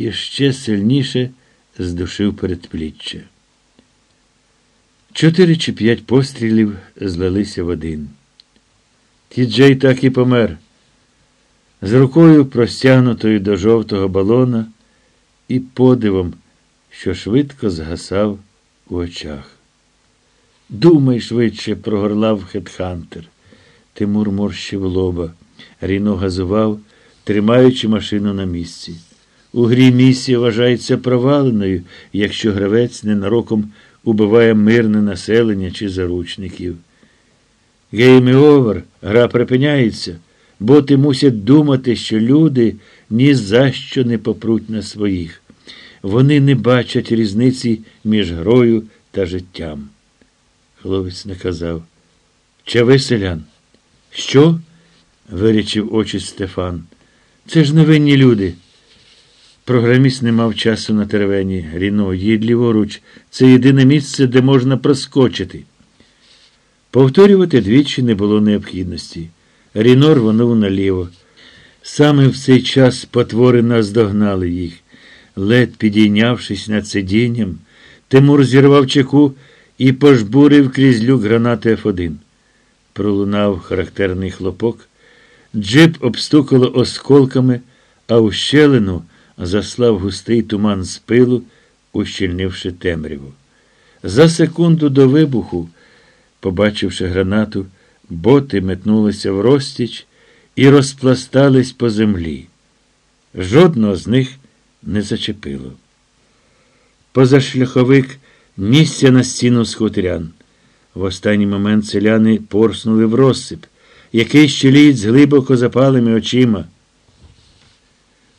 і ще сильніше здушив передпліччя. Чотири чи п'ять пострілів злилися в один. Тіджей так і помер, з рукою простягнутою до жовтого балона і подивом, що швидко згасав у очах. Думай швидше, прогорлав Хетхантер. Тимур морщив лоба. Ріно газував, тримаючи машину на місці. У грі місія вважається проваленою, якщо гравець ненароком убиває мирне населення чи заручників. Game over, гра припиняється, боти мусять думати, що люди ні за що не попруть на своїх. Вони не бачать різниці між грою та життям. Хлопець наказав. Чави селян. Що? вирічив очі Стефан. Це ж невинні люди. Програміст не мав часу на теревені. Ріно, їдь ліворуч. Це єдине місце, де можна проскочити. Повторювати двічі не було необхідності. Ріно рвонув наліво. Саме в цей час потвори наздогнали їх. Лед підійнявшись над сидінням, Тимур зірвав чеку і пожбурив крізь люк гранати Ф1. Пролунав характерний хлопок. Джип обстукало осколками, а у щелину заслав густий туман з пилу, ущільнивши темряву. За секунду до вибуху, побачивши гранату, боти метнулися в розтіч і розпластались по землі. Жодного з них не зачепило. Позашляховик місця на стіну з хуторян. В останній момент селяни порснули в розсип, який щеліють з глибоко запалими очима,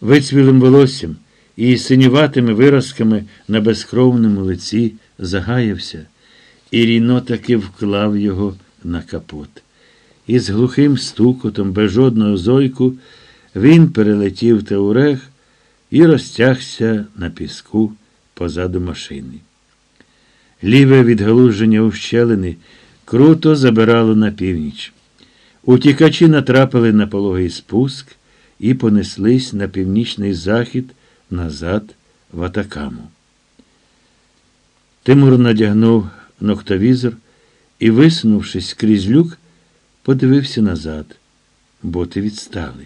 вицвілим волоссям і синюватими виразками на безкровному лиці загаявся, і Ріно таки вклав його на капот. І з глухим стукотом, без жодного зойку, він перелетів Теурех і розтягся на піску позаду машини. Ліве відгалуження ущелини круто забирало на північ. Утікачі натрапили на пологий спуск і понеслись на північний захід назад в Атакаму. Тимур надягнув ноктовізор і, висунувшись крізь люк, подивився назад. Боти відстали.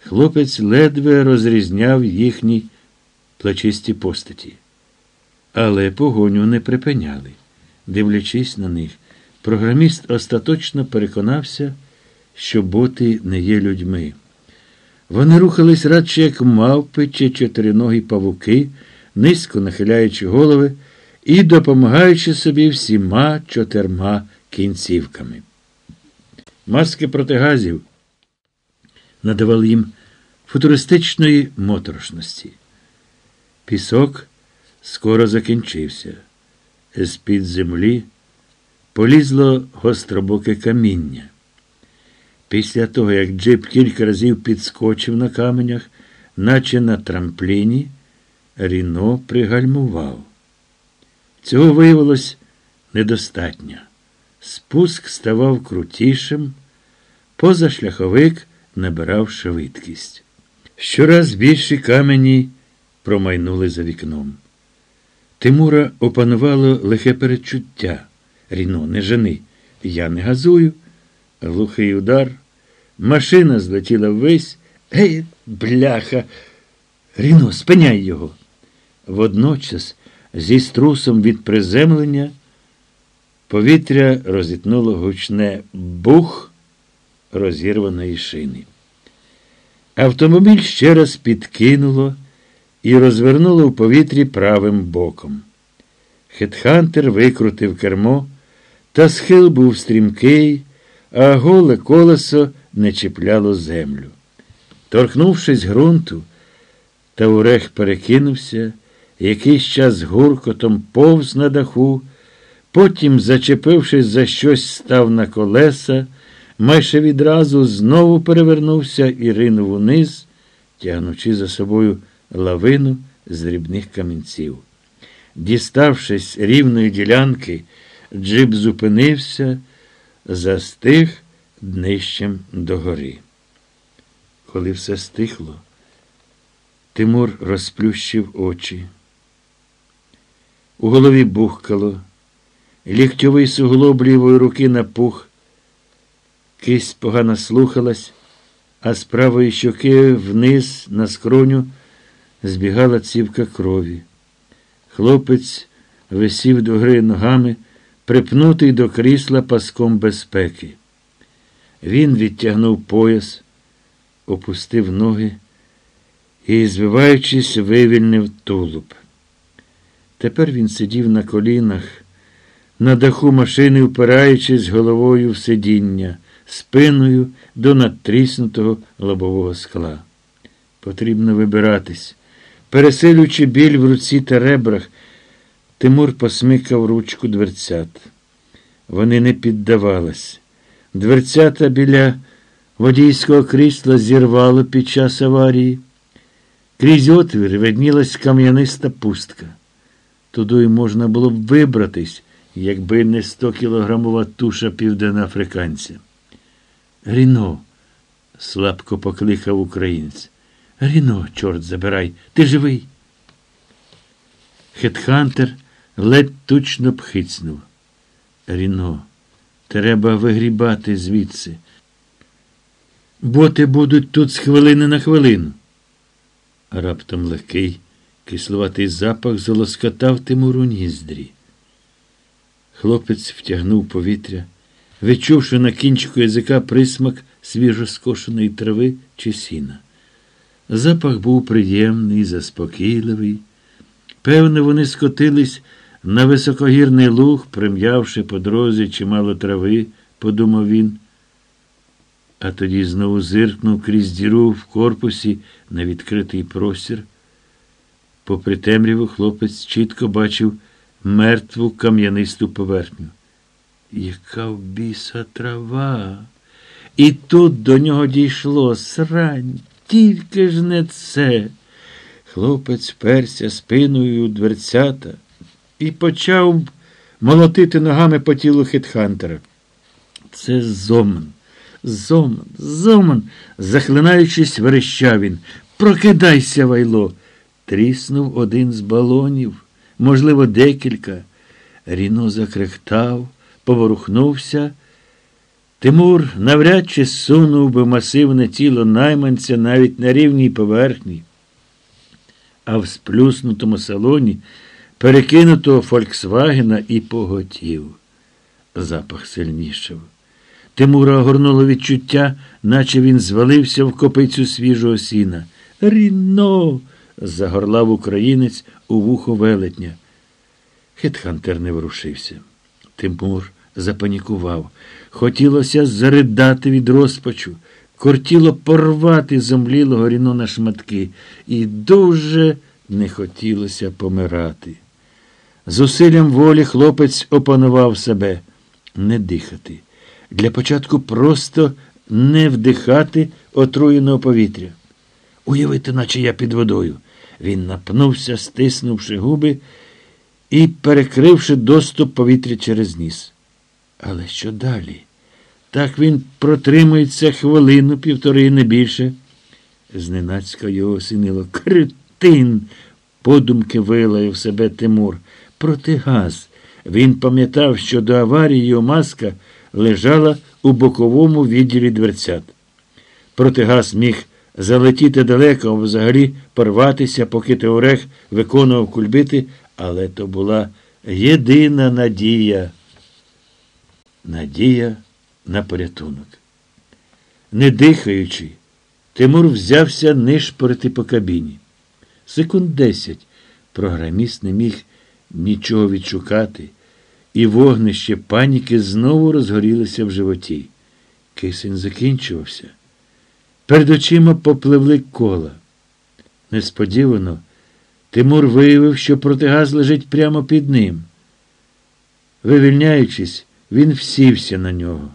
Хлопець ледве розрізняв їхні плачисті постаті. Але погоню не припиняли. Дивлячись на них, програміст остаточно переконався, що боти не є людьми. Вони рухались радше, як мавпи чи чотириногі павуки, низько нахиляючи голови і допомагаючи собі всіма чотирма кінцівками. Маски протигазів надавали їм футуристичної моторошності. Пісок скоро закінчився. З-під землі полізло гостробоке каміння. Після того, як джип кілька разів підскочив на каменях, наче на трампліні, Ріно пригальмував. Цього виявилось недостатньо. Спуск ставав крутішим, позашляховик набирав швидкість. Щораз більші камені промайнули за вікном. Тимура опанувало лихе передчуття. Ріно, не жени. Я не газую. Глухий удар. Машина злетіла ввесь. Гей, бляха. Ріно, спиняй його. Водночас, зі струсом від приземлення, повітря розітнуло гучне бух розірваної шини. Автомобіль ще раз підкинуло і розвернуло в повітрі правим боком. Хетхантер викрутив кермо, та схил був стрімкий, а голе колесо не чіпляло землю. Торкнувшись ґрунту, Тавурех перекинувся, якийсь час гуркотом повз на даху, потім, зачепившись за щось, став на колеса, майже відразу знову перевернувся і ринув униз, тягнучи за собою лавину з дрібних камінців. Діставшись рівної ділянки, джип зупинився, застиг днищем догори. Коли все стихло, Тимур розплющив очі. У голові бухкало, ліктьовий суглоб лівої руки напух, кисть погано слухалась, а з правої щоки вниз на скроню збігала цівка крові. Хлопець висів до гри ногами, припнутий до крісла паском безпеки. Він відтягнув пояс, опустив ноги і, звиваючись, вивільнив тулуб. Тепер він сидів на колінах, на даху машини, впираючись головою в сидіння, спиною до надтріснутого лобового скла. Потрібно вибиратись. Пересилюючи біль в руці та ребрах, Тимур посмикав ручку дверцят. Вони не піддавались. Дверцята біля водійського крісла зірвало під час аварії. Крізь отвір виднілась кам'яниста пустка. Туди можна було б вибратись, якби не 100-кілограмова туша південноафриканця. Ріно, слабко покликав українець. Ріно, чорт забирай, ти живий. Хетхантер ледь тучно пхицнув. Ріно, треба вигрібати звідси. Боти будуть тут з хвилини на хвилину. Раптом легкий, кисловатий запах залоскотав Тимуру ніздрі. Хлопець втягнув повітря, відчувши на кінчику язика присмак свіжоскошеної трави чи сіна. Запах був приємний, заспокійливий. Певно, вони скотились на високогірний луг, прим'явши по дорозі чимало трави, подумав він. А тоді знову зиркнув крізь діру в корпусі на відкритий простір. Попри темряву, хлопець чітко бачив мертву кам'янисту поверхню. Яка в біса трава? І тут до нього дійшло срань, тільки ж не це. Хлопець перся спиною у дверцята і почав молотити ногами по тілу хитхантера. Це зоман. Зоман, зоман, захлинаючись, верещав він. Прокидайся, вайло. Тріснув один з балонів, можливо, декілька. Ріно закрехтав, поворухнувся. Тимур навряд чи сунув би масивне тіло найманця навіть на рівній поверхні, а в сплюснутому салоні перекинутого Фольксвагена і поготів. Запах сильнішав. Тимура огорнуло відчуття, наче він звалився в копицю свіжого сіна. Ріно. загорлав українець у вухо велетня. Хитхантер не ворушився. Тимур запанікував. Хотілося заридати від розпачу, кортіло порвати зомлілого ріно на шматки, і дуже не хотілося помирати. Зусиллям волі хлопець опанував себе не дихати. Для початку просто не вдихати отруєного повітря. Уявити, наче я під водою. Він напнувся, стиснувши губи і перекривши доступ повітря через ніс. Але що далі? Так він протримується хвилину, півтори не більше. Зненацька його осінило. Критин. Подумки вилаяв себе Тимур. Протигаз. Він пам'ятав, що до аварії його маска лежала у боковому відділі дверцят. Протигаз міг залетіти далеко, взагалі порватися, поки Теорех виконував кульбити, але то була єдина надія. Надія на порятунок. Не дихаючи, Тимур взявся нишпорити по кабіні. Секунд десять програміст не міг нічого відшукати, і вогнище паніки знову розгорілося в животі. Кисень закінчувався. Перед очима попливли кола. Несподівано Тимур виявив, що протигаз лежить прямо під ним. Вивільняючись, він всівся на нього.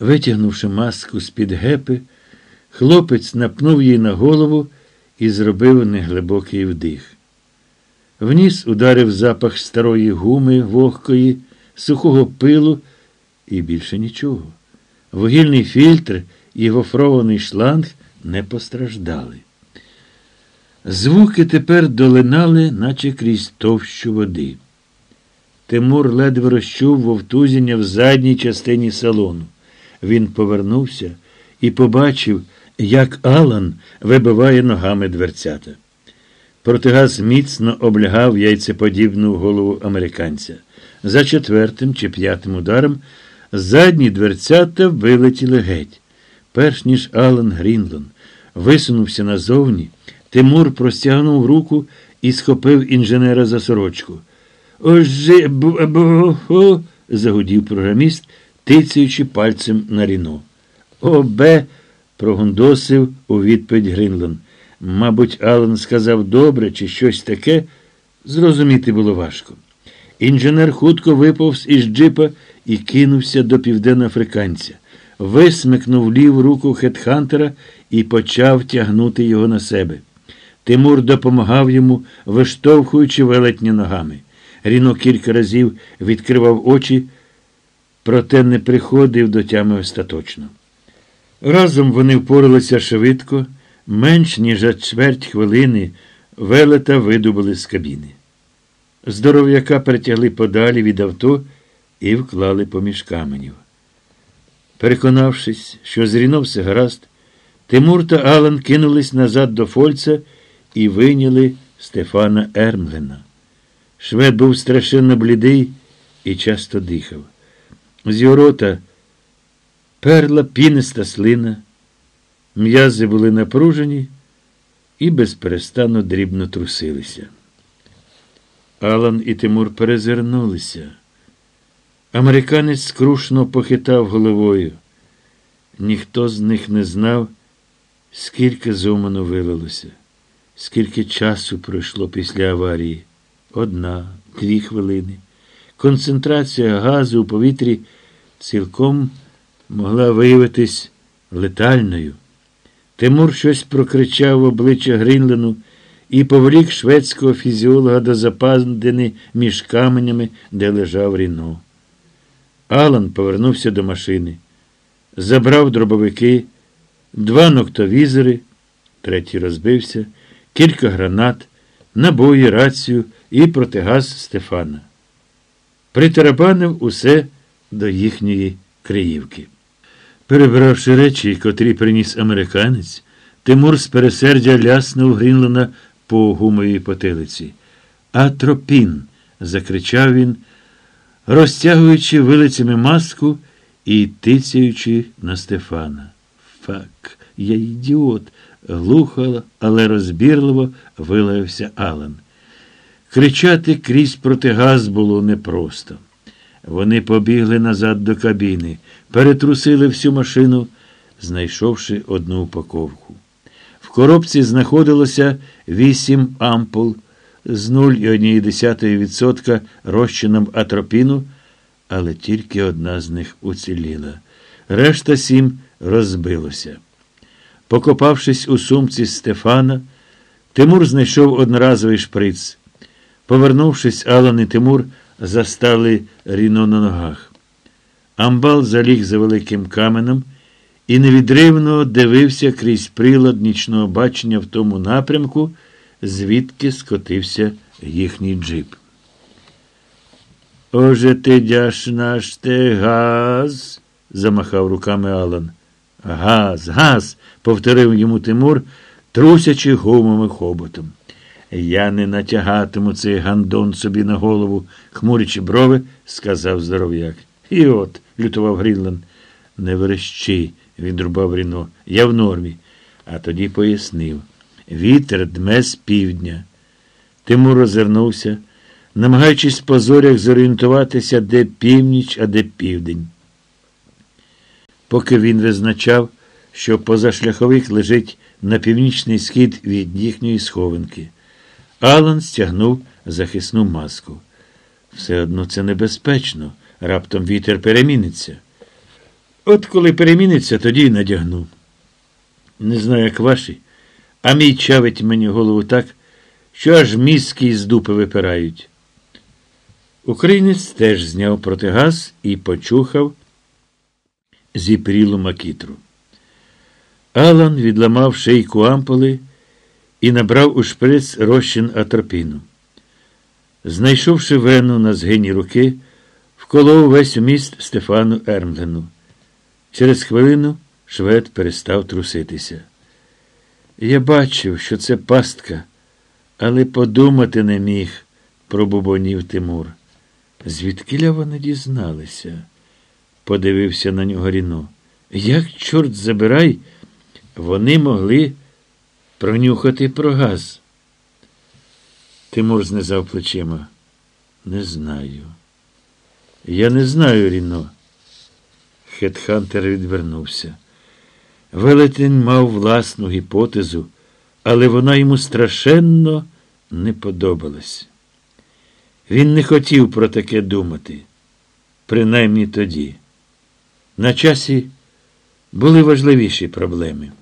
Витягнувши маску з-під гепи, хлопець напнув її на голову і зробив неглибокий вдих. Вніс ударив запах старої гуми вогкої, сухого пилу і більше нічого. Вугільний фільтр і гофрований шланг не постраждали. Звуки тепер долинали, наче крізь товщу води. Тимур ледве розчув вовтузіння в задній частині салону. Він повернувся і побачив, як Алан вибиває ногами дверцята. Протигаз міцно облягав яйцеподібну голову американця. За четвертим чи п'ятим ударом задні дверцята вилетіли геть. Перш ніж Алан Грінлон висунувся назовні, Тимур простягнув руку і схопив інженера за сорочку. Оже бо, загудів програміст, тицяючи пальцем на ріно. Обе. прогундосив у відповідь Гринлон. Мабуть, Алан сказав добре чи щось таке, зрозуміти було важко. Інженер хутко виповз із джипа і кинувся до південноафриканця, висмикнув ліву руку Хетхантера і почав тягнути його на себе. Тимур допомагав йому, виштовхуючи велетні ногами. Ріно кілька разів відкривав очі, проте не приходив до тями остаточно. Разом вони впоралися швидко, менш ніж за чверть хвилини велета видобули з кабіни. Здоров'яка перетягли подалі від авто і вклали поміж каменів. Переконавшись, що з Ріно все гаразд, Тимур та Алан кинулись назад до Фольца і вийняли Стефана Ермлена. Швед був страшенно блідий і часто дихав. З його рота перла піниста слина, м'язи були напружені і безперестанно дрібно трусилися. Алан і Тимур перезирнулися. Американець скрушно похитав головою. Ніхто з них не знав, скільки зуману вилилося, скільки часу пройшло після аварії. Одна, дві хвилини. Концентрація газу у повітрі цілком могла виявитись летальною. Тимур щось прокричав в обличчя Гринлену і повлік шведського фізіолога до западини між каменями, де лежав Ріно. Алан повернувся до машини, забрав дробовики, два ноктовізори, третій розбився, кілька гранат, набої, рацію і протигаз Стефана. Притарабанив усе до їхньої Криївки. Перебравши речі, котрі приніс американець, Тимур з пересердя ляснув Грінлена по гумовій потилиці. Атропін. закричав він, розтягуючи вилицями маску і тицяючи на Стефана. Фак, я ідіот, глухо, але розбірливо вилаявся Алан. Кричати крізь протигаз було непросто. Вони побігли назад до кабіни, перетрусили всю машину, знайшовши одну упаковку. В коробці знаходилося вісім ампул з 0,1% розчином атропіну, але тільки одна з них уціліла. Решта сім розбилося. Покопавшись у сумці Стефана, Тимур знайшов одноразовий шприц. Повернувшись, Алан і Тимур застали ріно на ногах. Амбал заліг за великим каменем і невідривно дивився крізь прилад нічного бачення в тому напрямку, звідки скотився їхній джип. Оже ти дяш наш те газ, замахав руками Алан. Газ, газ, повторив йому Тимур, трусячи гумовим хоботом. Я не натягатиму цей гандон собі на голову, хмурячи брови, сказав здоров'як. І от, лютував Грінланд. Не верещи, відрубав Ріно. Я в нормі. А тоді пояснив. Вітер дме з півдня. Тимур розвернувся, намагаючись по зорях зорієнтуватися, де північ, а де південь. Поки він визначав, що позашляховик лежить на північний схід від їхньої схованки. Алан стягнув захисну маску. Все одно це небезпечно. Раптом вітер переміниться. От коли переміниться, тоді й надягну. Не знаю, як ваші, а мій чавить мені голову так, що аж мізки з дупи випирають. Українець теж зняв протигаз і почухав зіпрілу макітру. Алан відламав шийку амполи і набрав у шприц розчин атропіну. Знайшовши вену на згині руки, вколов весь уміст Стефану Ермлену. Через хвилину швед перестав труситися. Я бачив, що це пастка, але подумати не міг, пробубонів Тимур. Звідкиля вони дізналися? подивився на нього Ріно. Як, чорт забирай, вони могли пронюхати про газ. Тимур знизав плечима. Не знаю. Я не знаю, Ріно. Хетхантер відвернувся. Велетень мав власну гіпотезу, але вона йому страшенно не подобалась. Він не хотів про таке думати, принаймні тоді. На часі були важливіші проблеми.